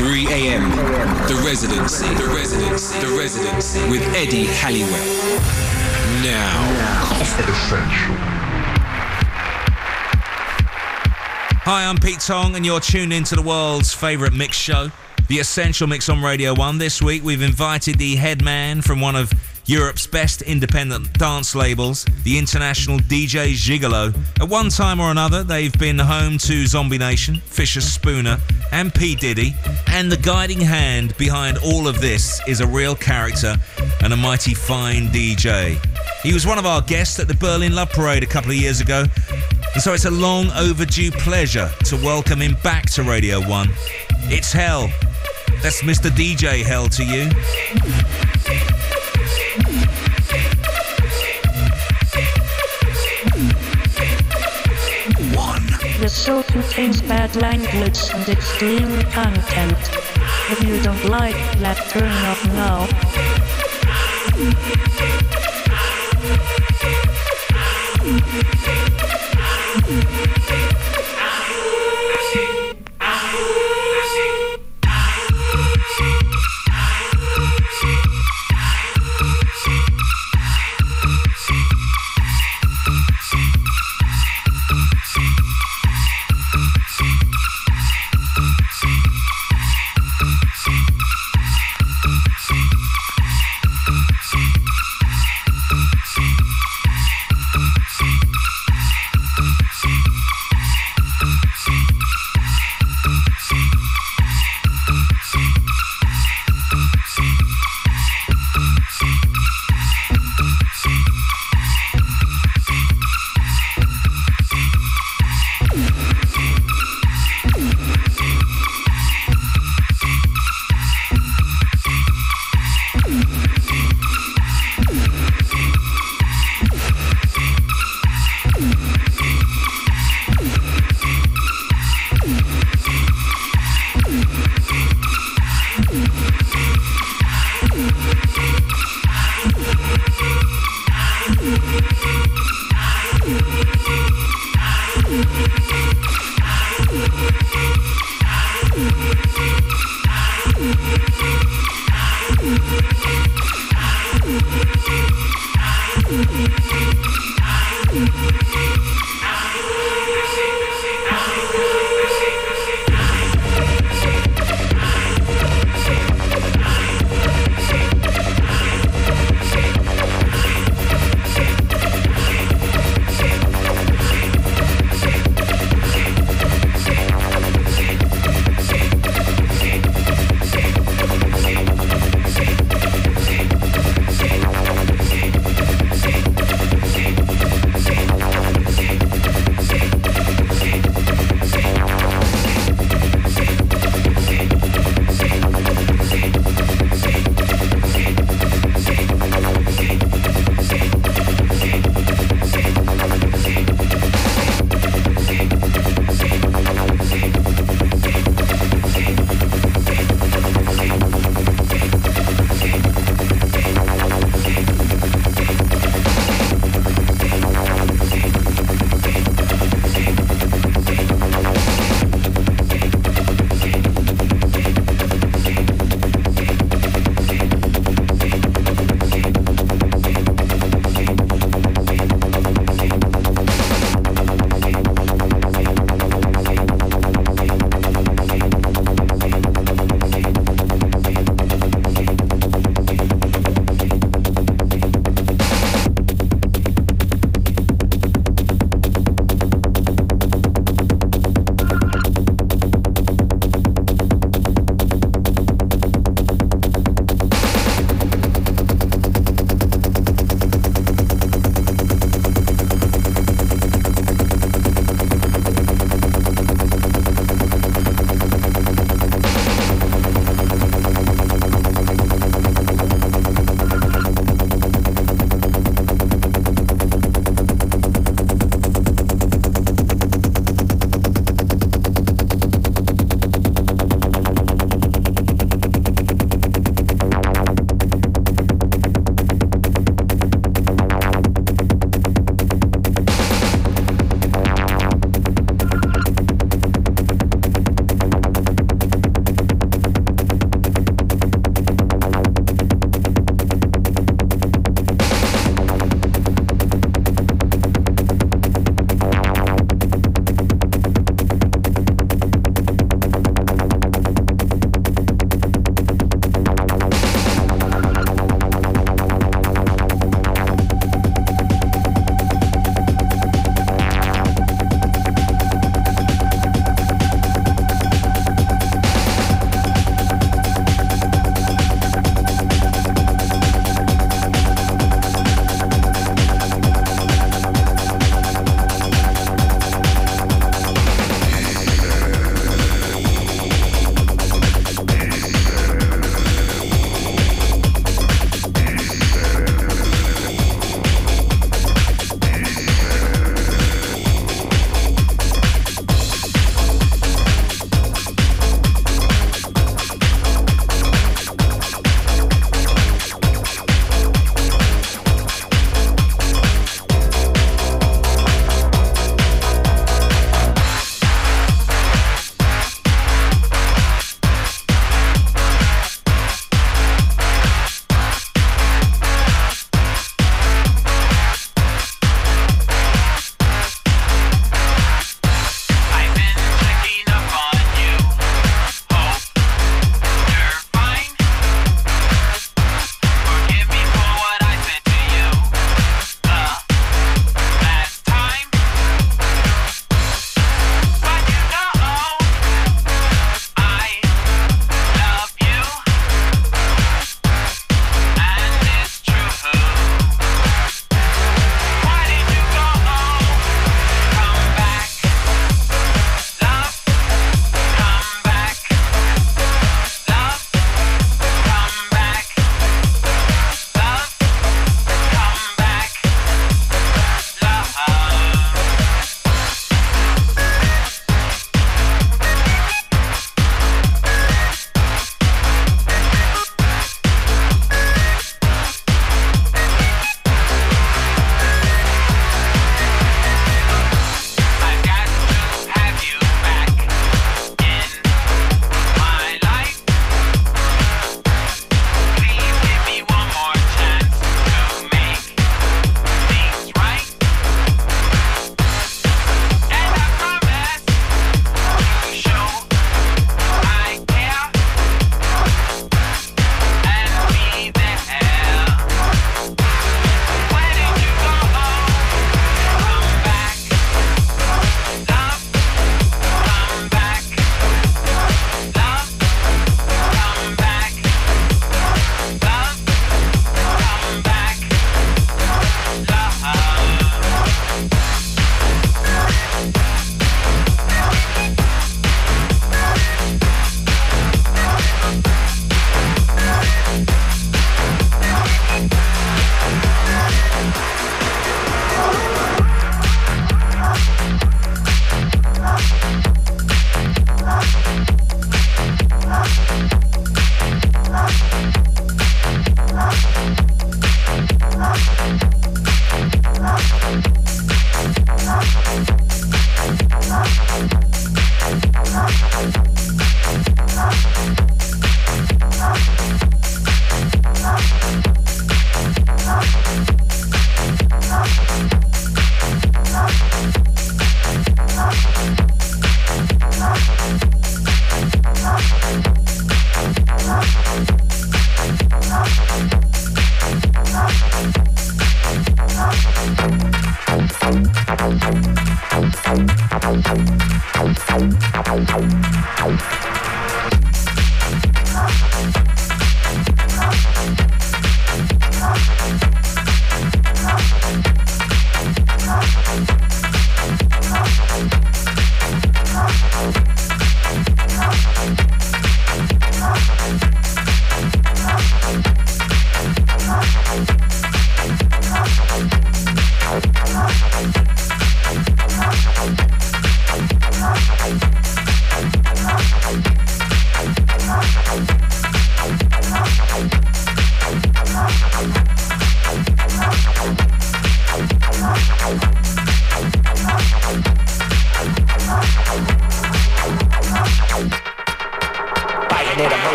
3 a.m. The Residency. The Residency. The Residency with Eddie Halliwell. Now. Essential. Hi, I'm Pete Tong, and you're tuned into the world's favourite mix show, The Essential Mix on Radio 1. This week, we've invited the head man from one of Europe's best independent dance labels, the international DJ Gigolo. At one time or another, they've been home to Zombie Nation, Fischerspooner, and P. Diddy. And the guiding hand behind all of this is a real character and a mighty fine DJ. He was one of our guests at the Berlin Love Parade a couple of years ago, and so it's a long overdue pleasure to welcome him back to Radio 1. It's Hell. That's Mr. DJ Hell to you. so contains bad language and extreme content. If you don't like that, turn off now. Mm-hmm.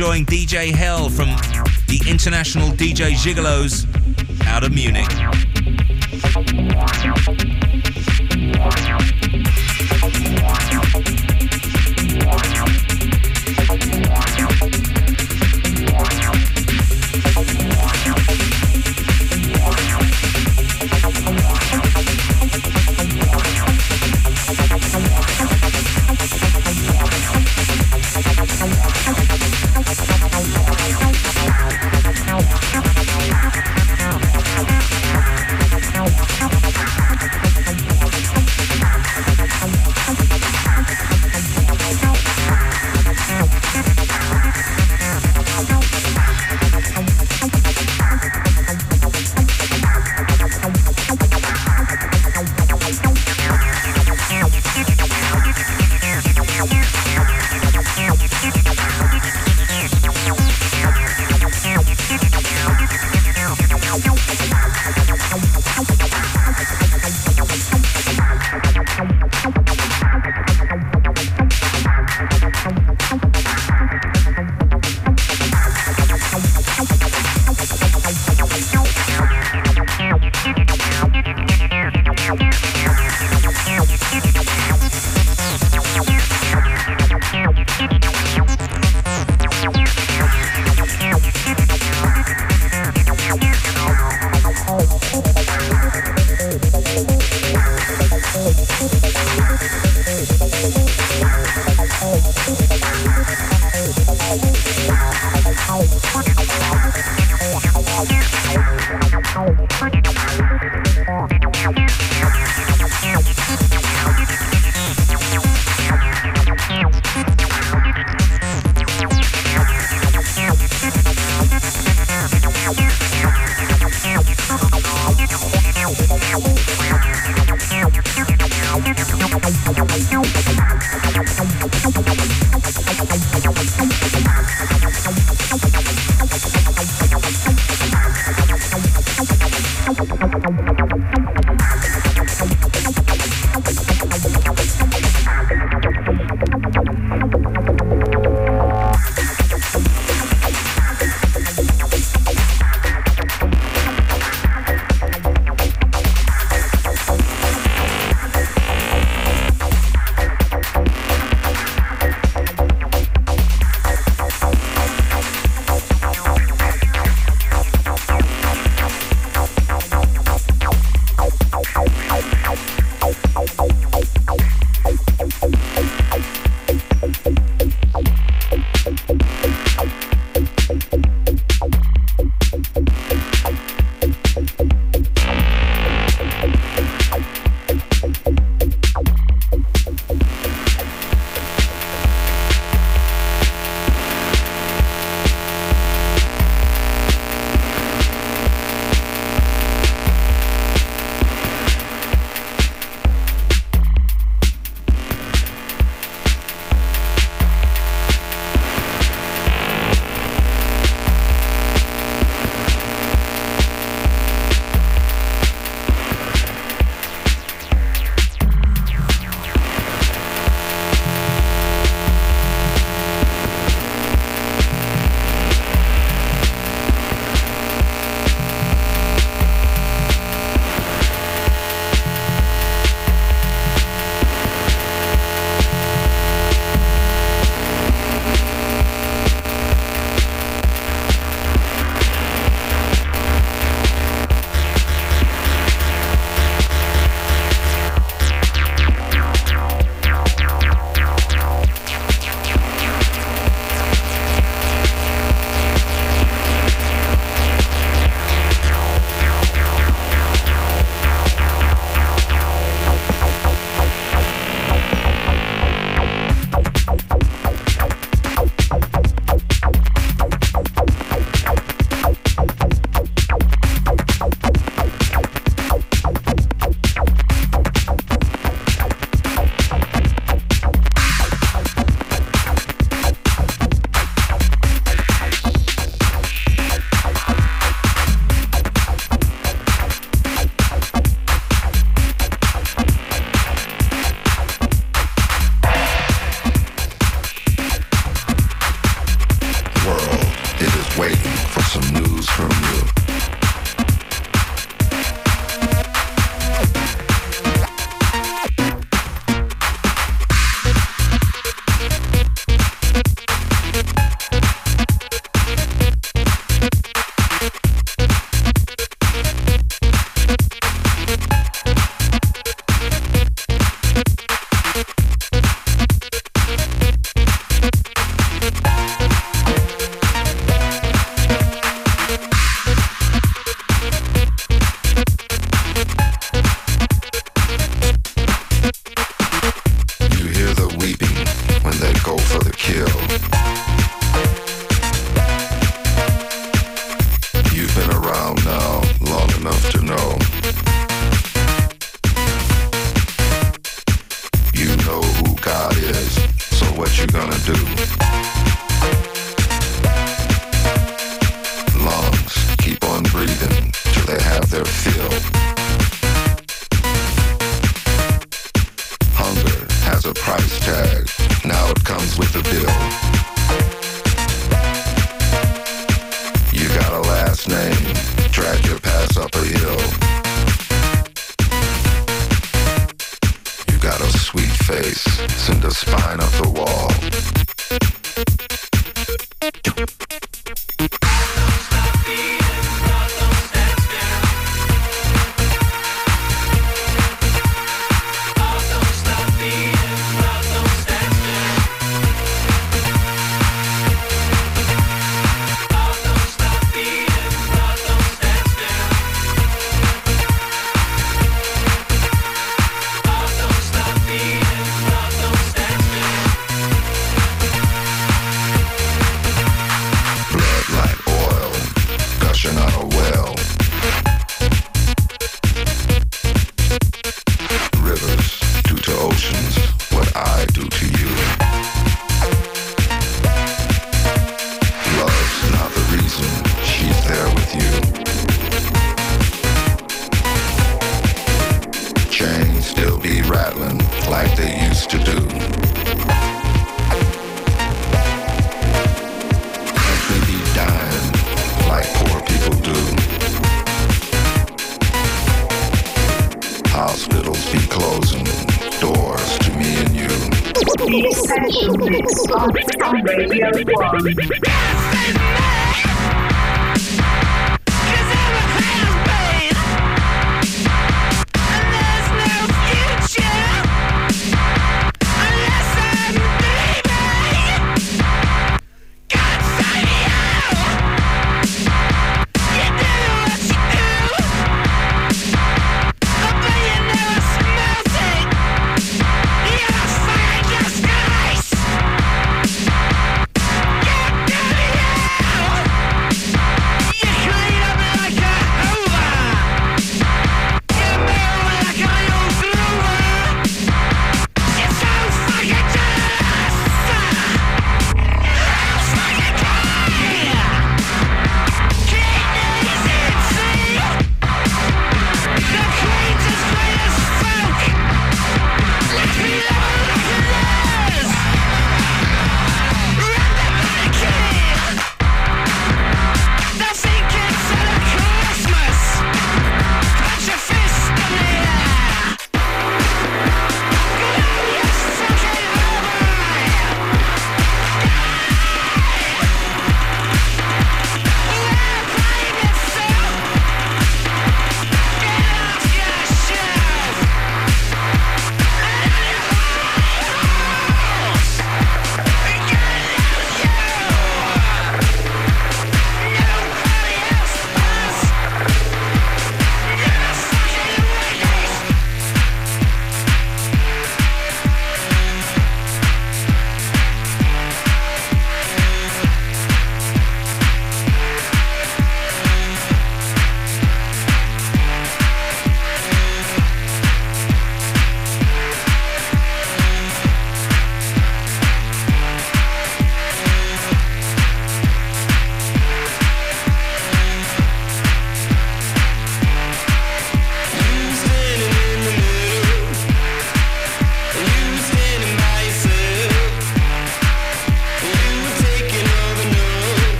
Enjoying DJ Hell from the International DJ Gigolos out of Munich.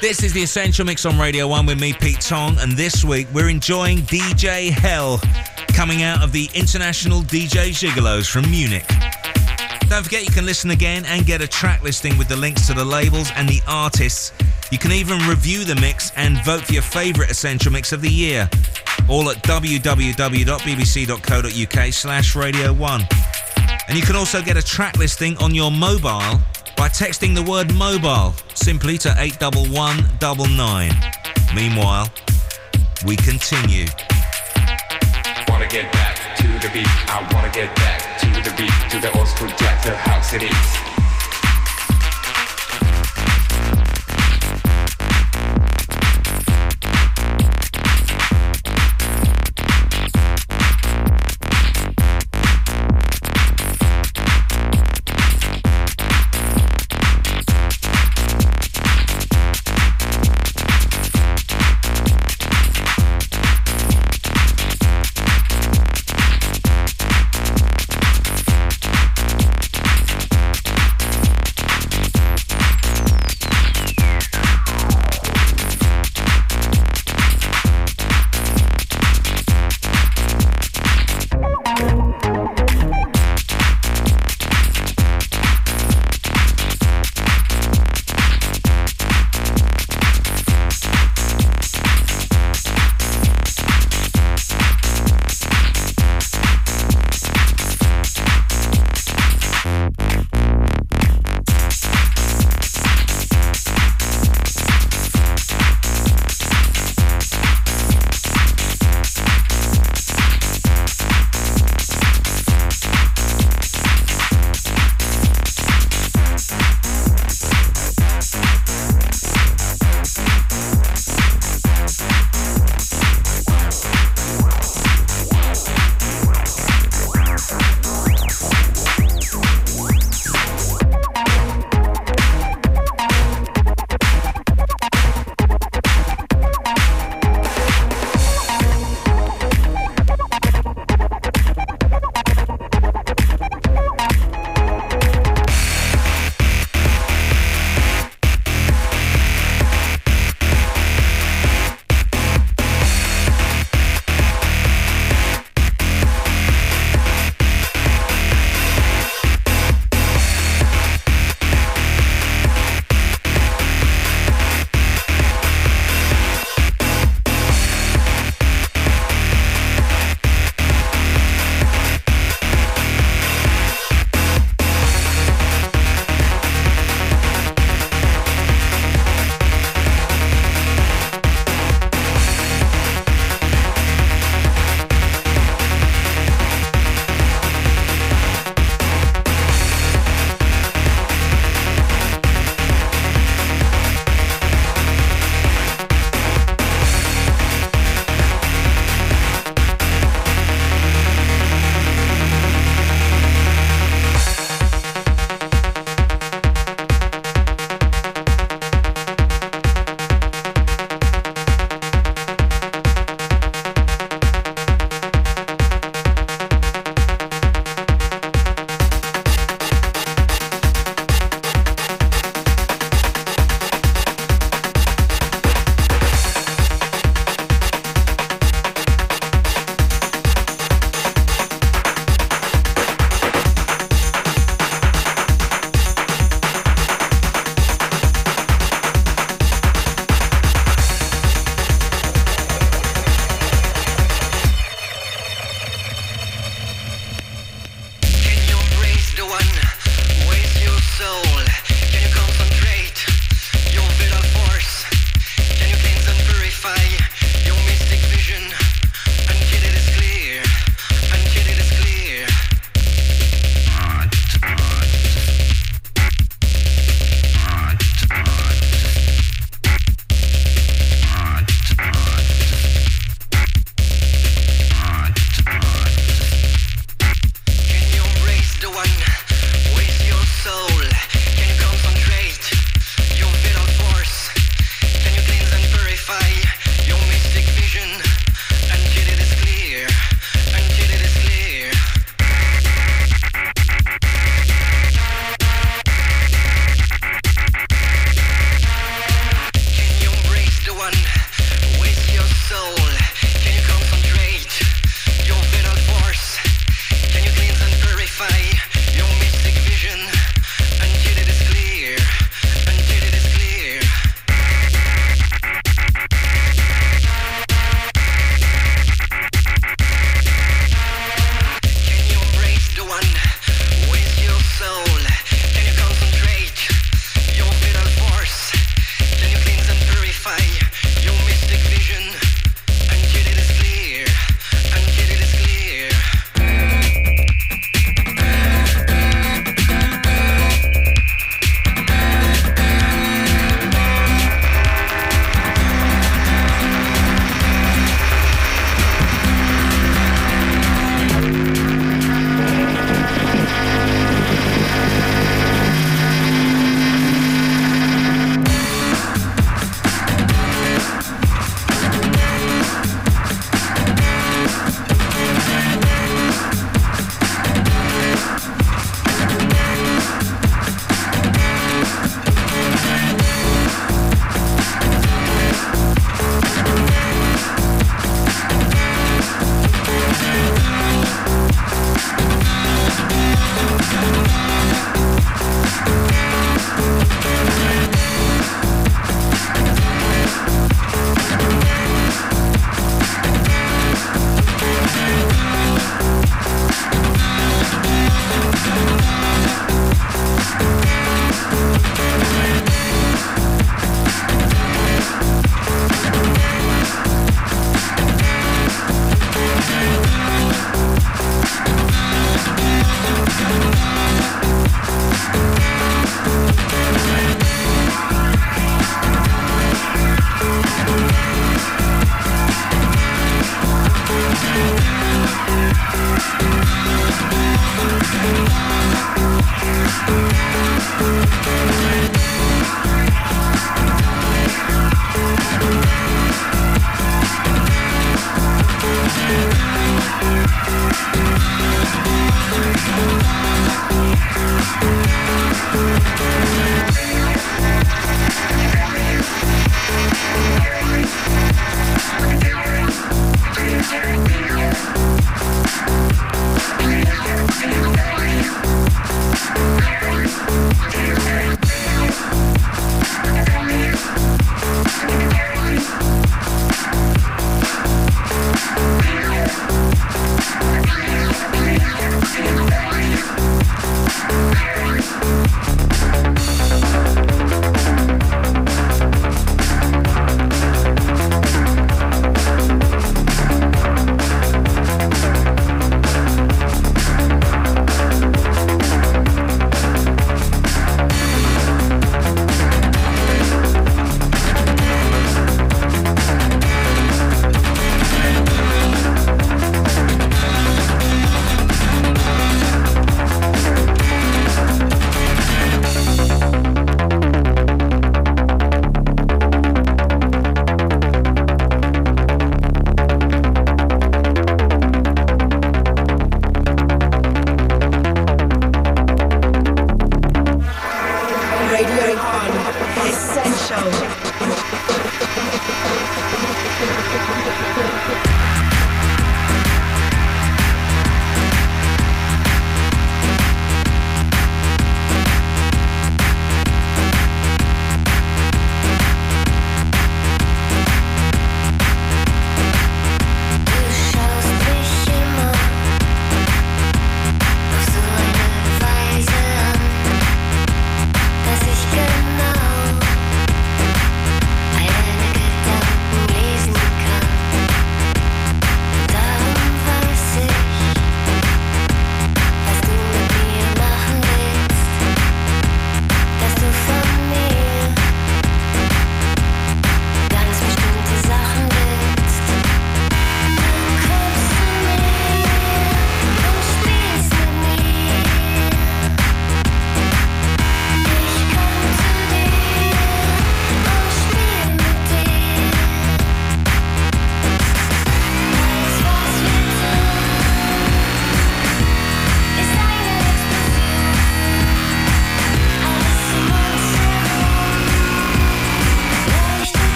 This is the Essential Mix on Radio 1 with me, Pete Tong, and this week we're enjoying DJ Hell coming out of the International DJ Gigolos from Munich. Don't forget you can listen again and get a track listing with the links to the labels and the artists. You can even review the mix and vote for your favourite Essential Mix of the year. All at www.bbc.co.uk slash Radio 1. And you can also get a track listing on your mobile by texting the word mobile simply to 81199. Meanwhile, we continue. Wanna get back to the beat. I wanna get back to the beat. To the old school jack, the house it is.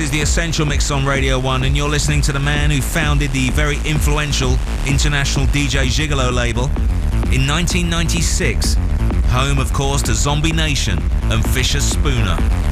This is the Essential Mix on Radio 1, and you're listening to the man who founded the very influential international DJ Gigolo label in 1996. Home, of course, to Zombie Nation and Fischerspooner.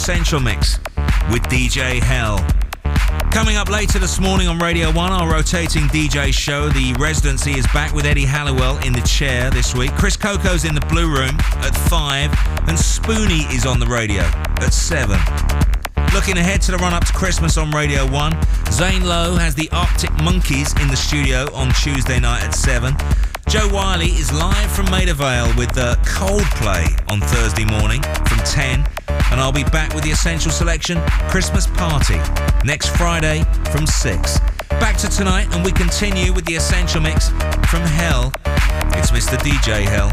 Essential Mix with DJ Hell. Coming up later this morning on Radio 1, our rotating DJ show, The Residency is back with Eddie Halliwell in the chair this week. Chris Coco's in the Blue Room at 5, and Spoony is on the radio at 7. Looking ahead to the run up to Christmas on Radio 1, Zane Lowe has the Arctic Monkeys in the studio on Tuesday night at 7. Jo Whiley is live from Maida Vale with the Coldplay on Thursday morning from 10 and I'll be back with the Essential Selection Christmas Party next Friday from 6. Back to tonight, and we continue with the Essential Mix from Hell. It's Mr. DJ Hell.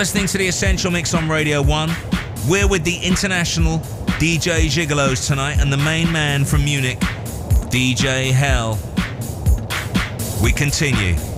listening to the Essential Mix on Radio 1. We're with the international DJ Gigolos tonight and the main man from Munich, DJ Hell. We continue.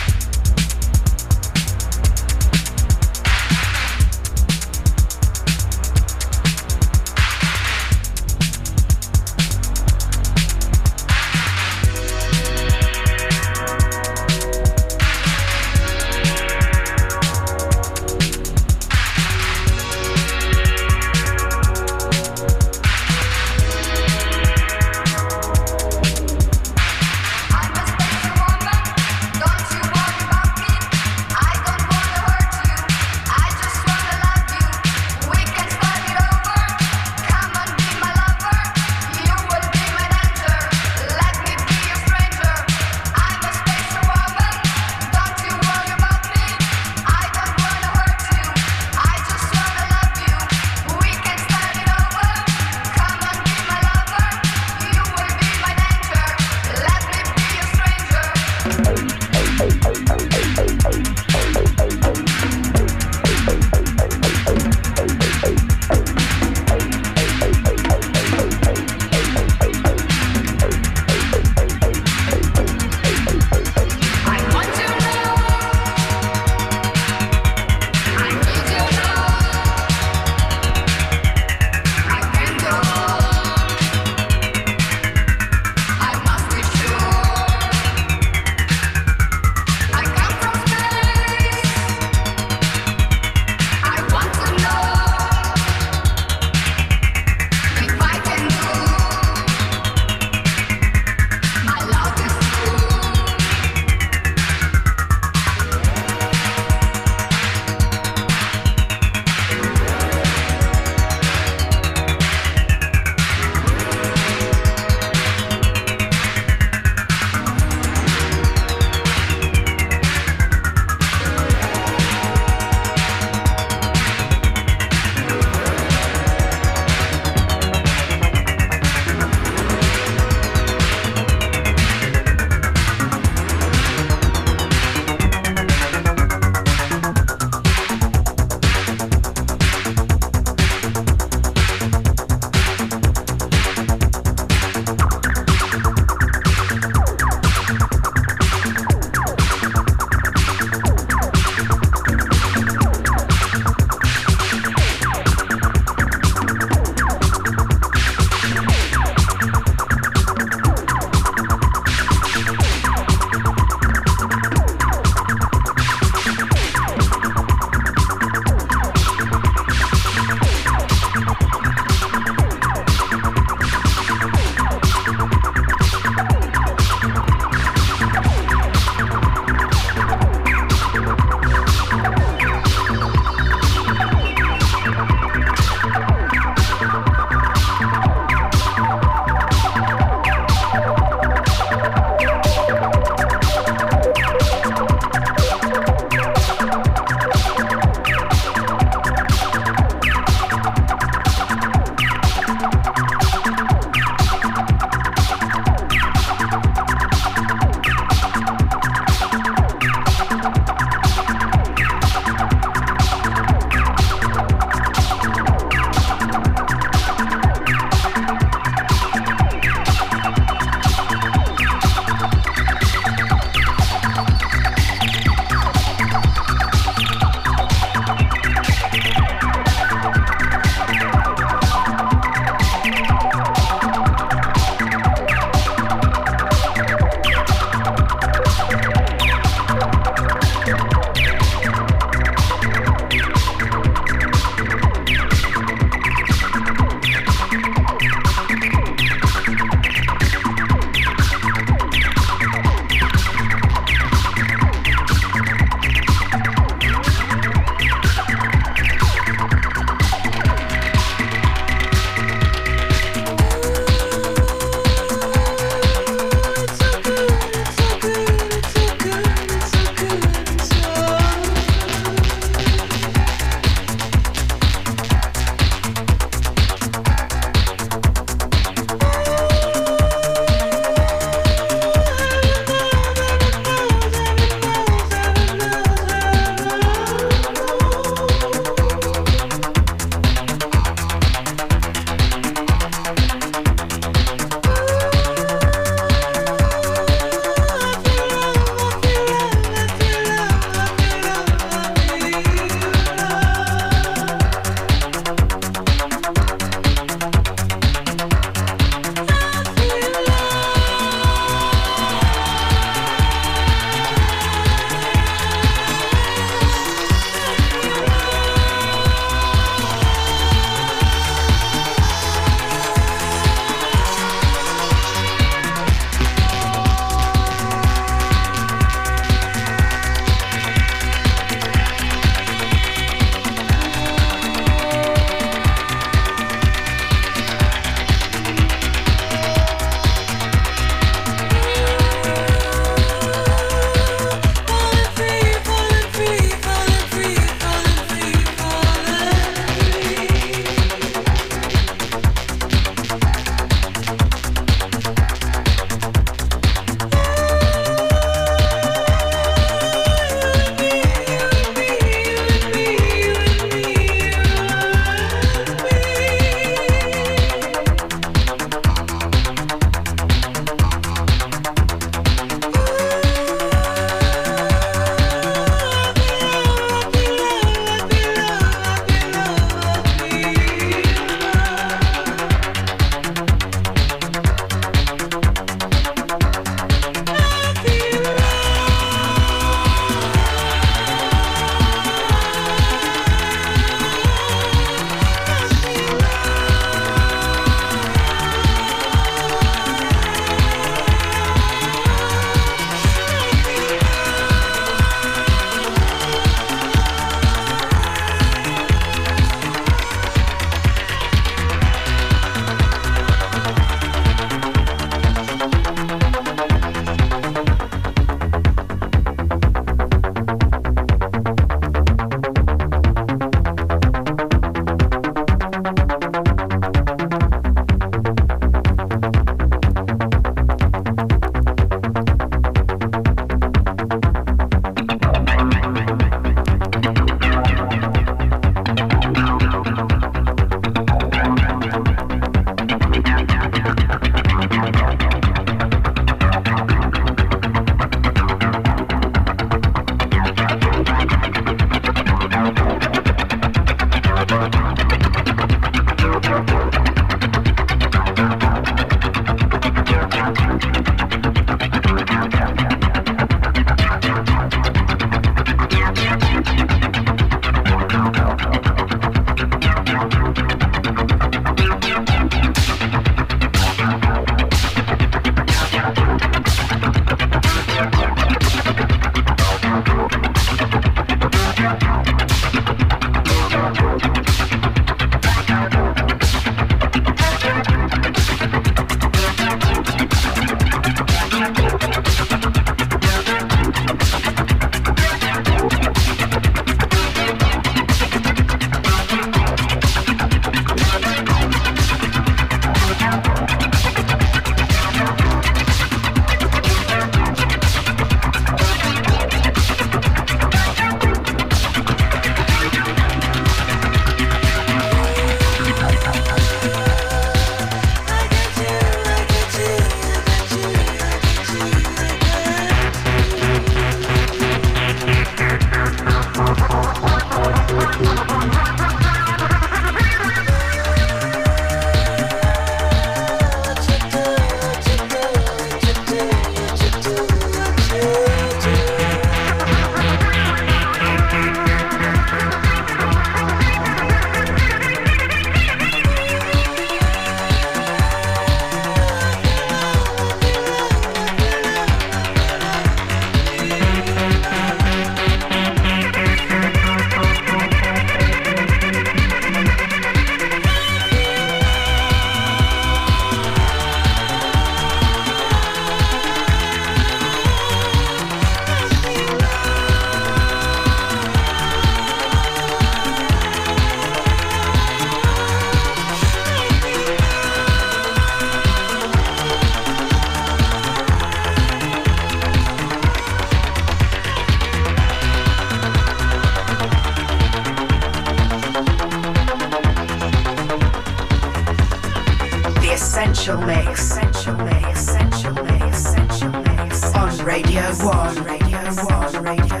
Essential Mix. Essential Mix. Essential Mix. Essential Mix. On Radio 1. Radio 1. Radio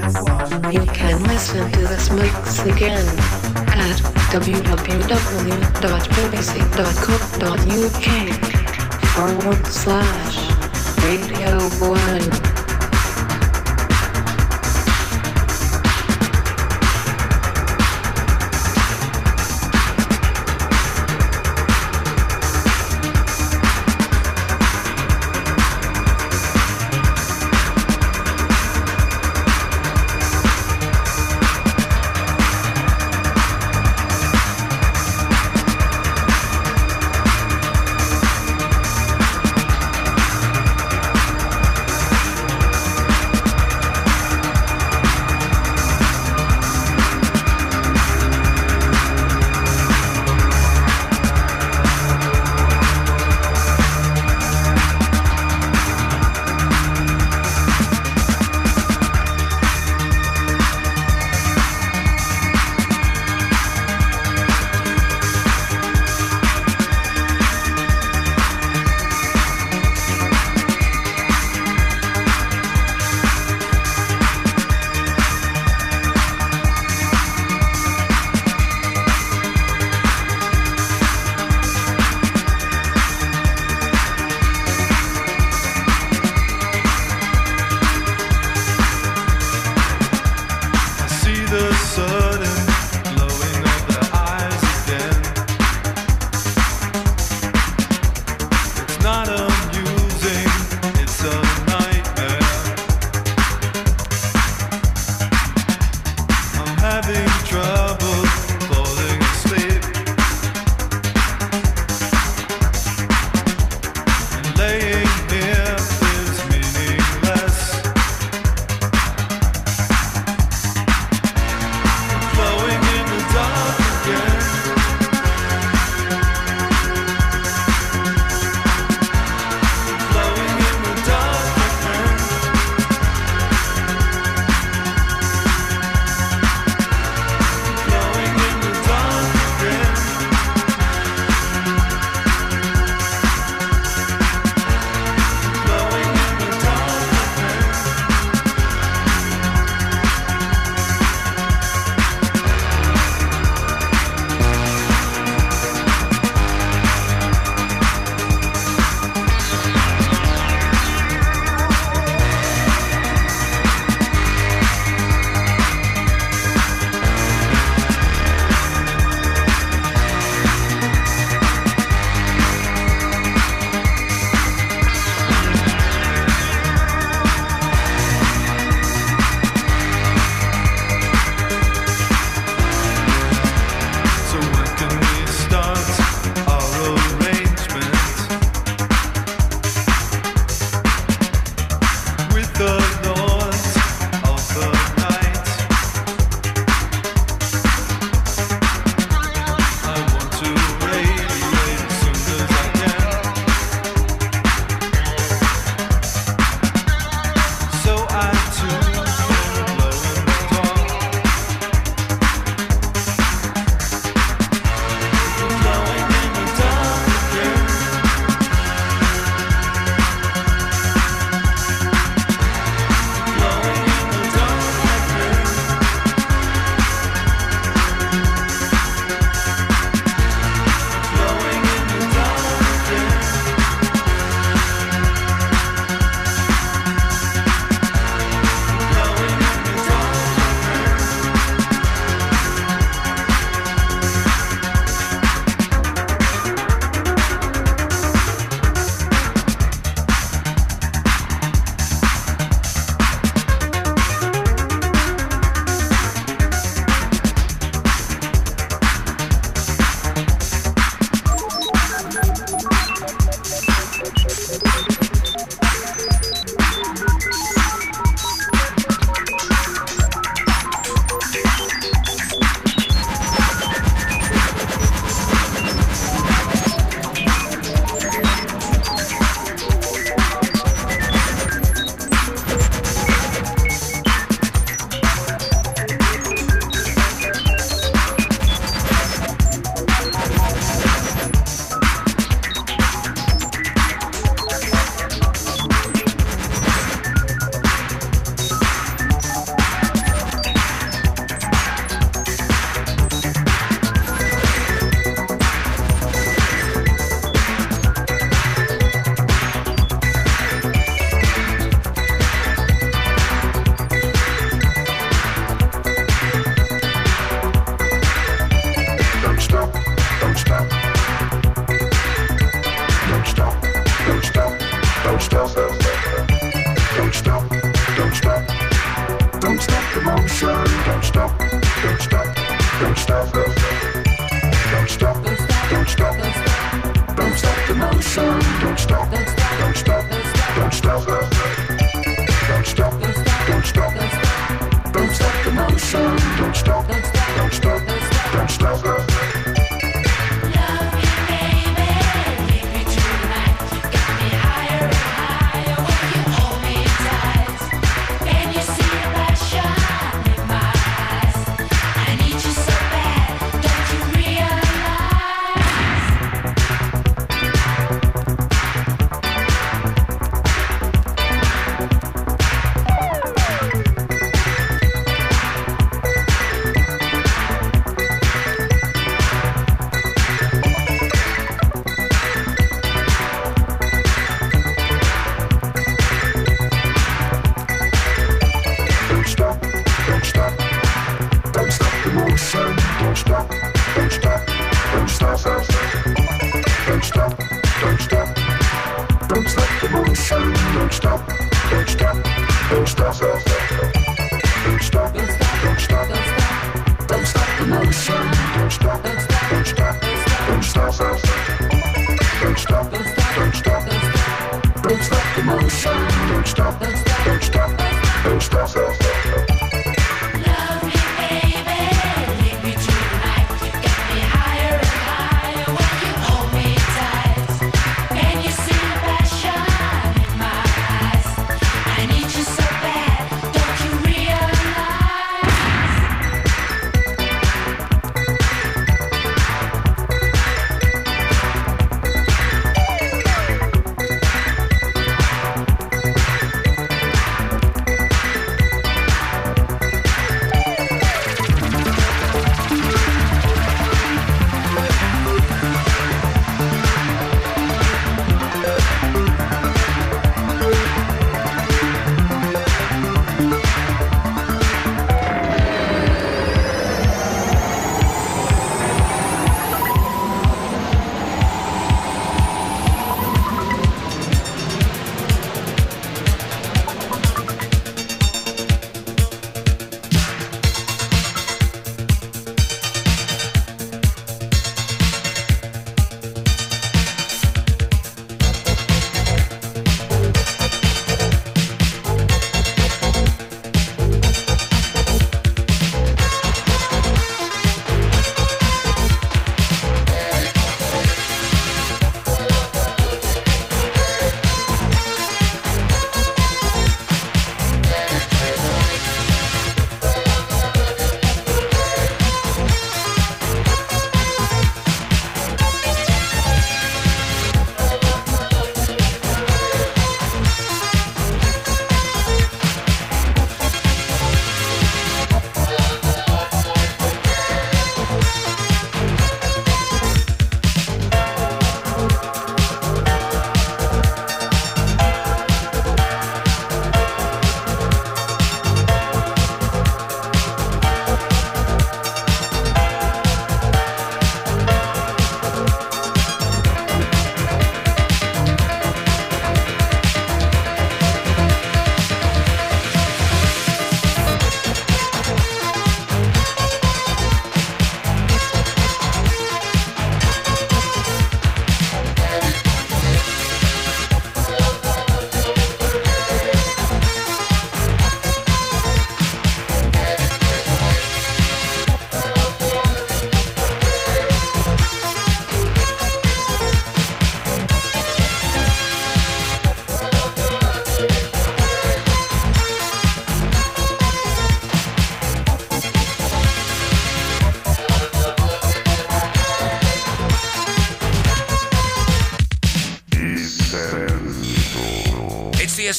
1. You can listen to this mix again at www.bbc.co.uk forward slash Radio 1.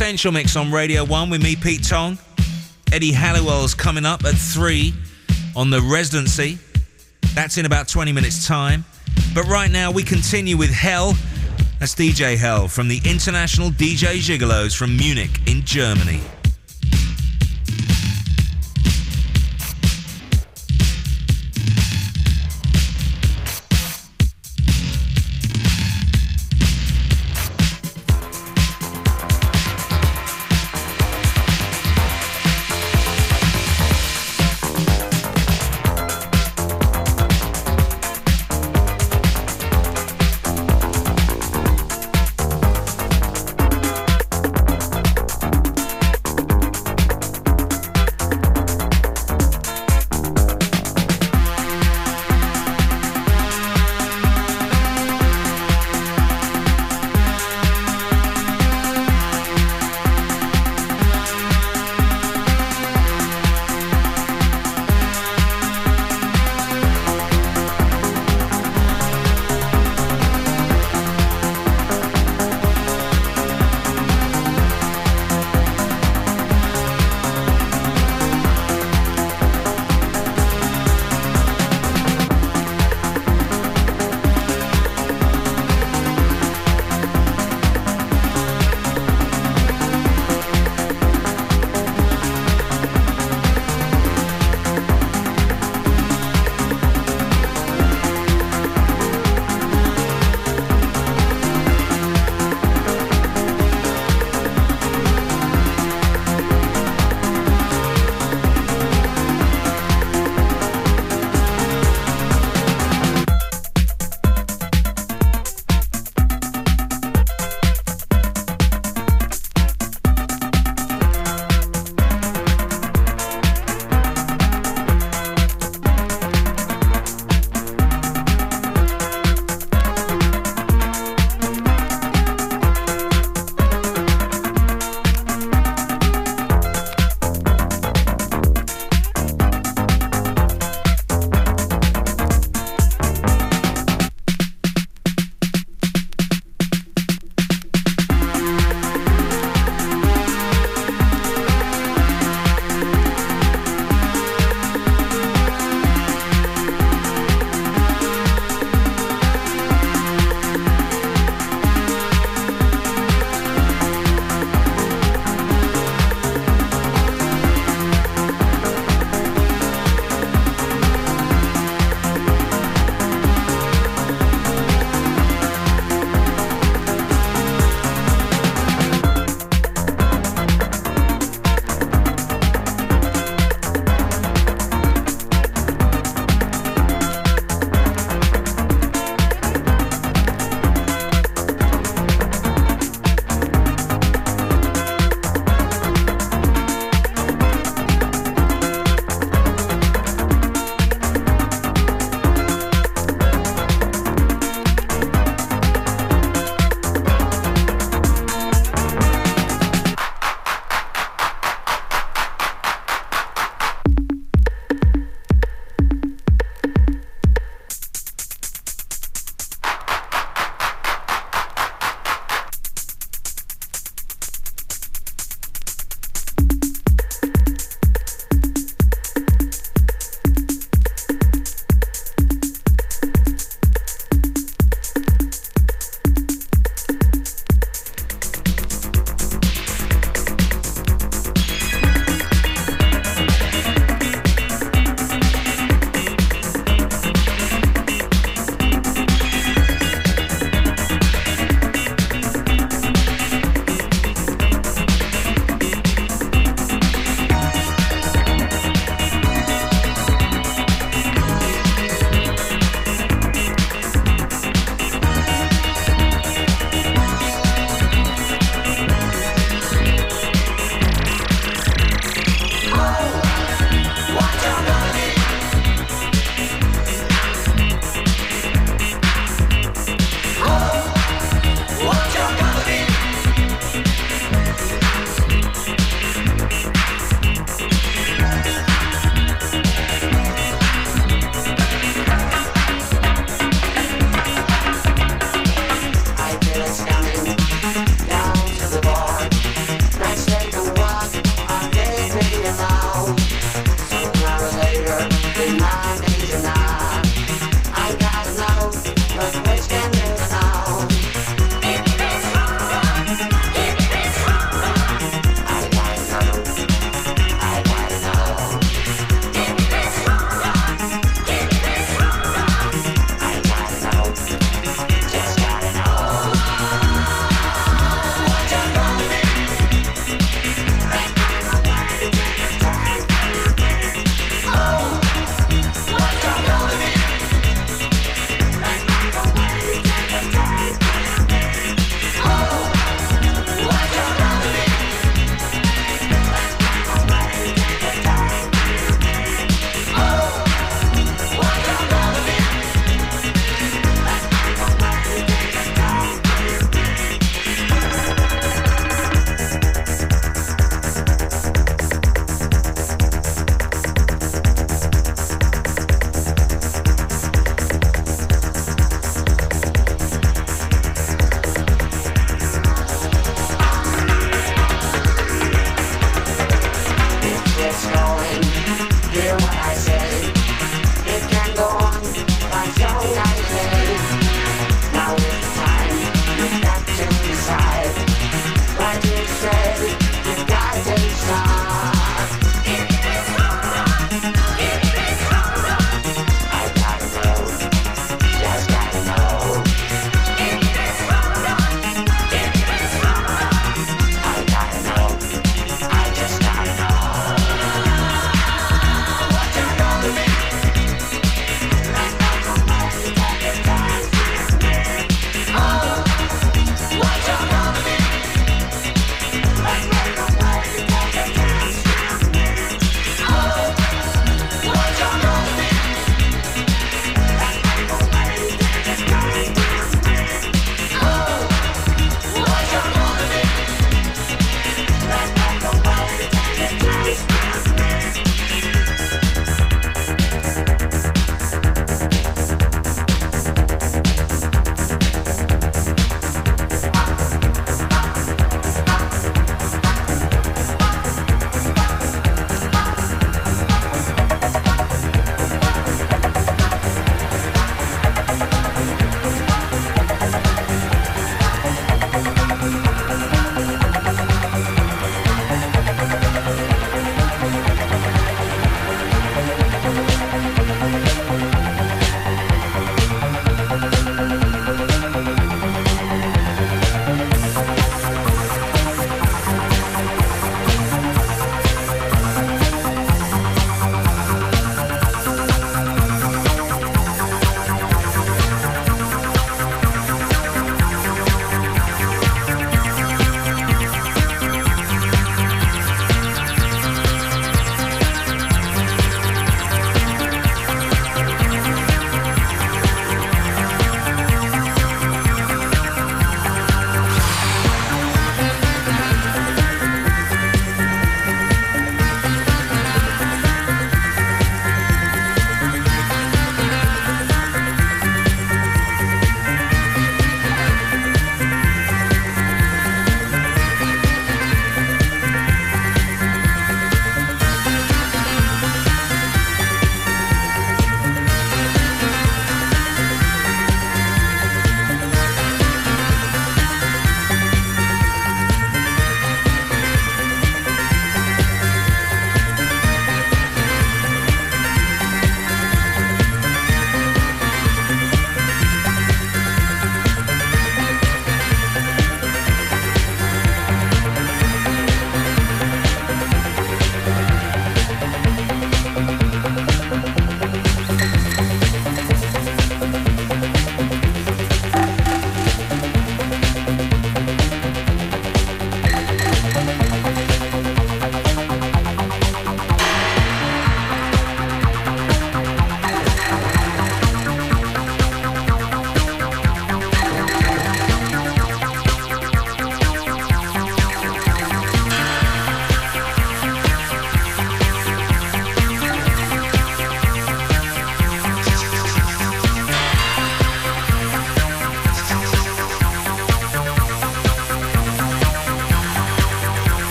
Essential Mix on Radio 1 with me, Pete Tong. Eddie Halliwell's coming up at 3 on the residency. That's in about 20 minutes' time. But right now, we continue with Hell. That's DJ Hell from the International DJ Gigolos from Munich in Germany.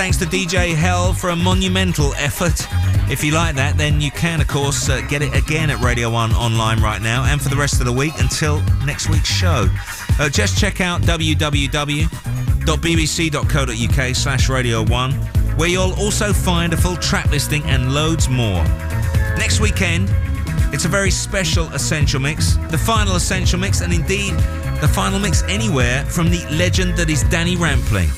Thanks to DJ Hell for a monumental effort. If you like that, then you can, of course, uh, get it again at Radio 1 online right now and for the rest of the week until next week's show. Uh, just check out www.bbc.co.uk slash Radio 1, where you'll also find a full track listing and loads more. Next weekend, it's a very special Essential Mix, the final Essential Mix, and indeed the final mix anywhere from the legend that is Danny Rampling.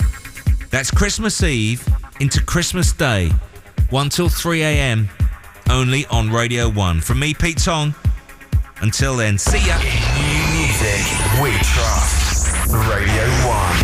That's Christmas Eve into Christmas Day, 1 till 3 a.m., only on Radio 1. From me, Pete Tong. Until then, see ya. Music we trust. Radio 1.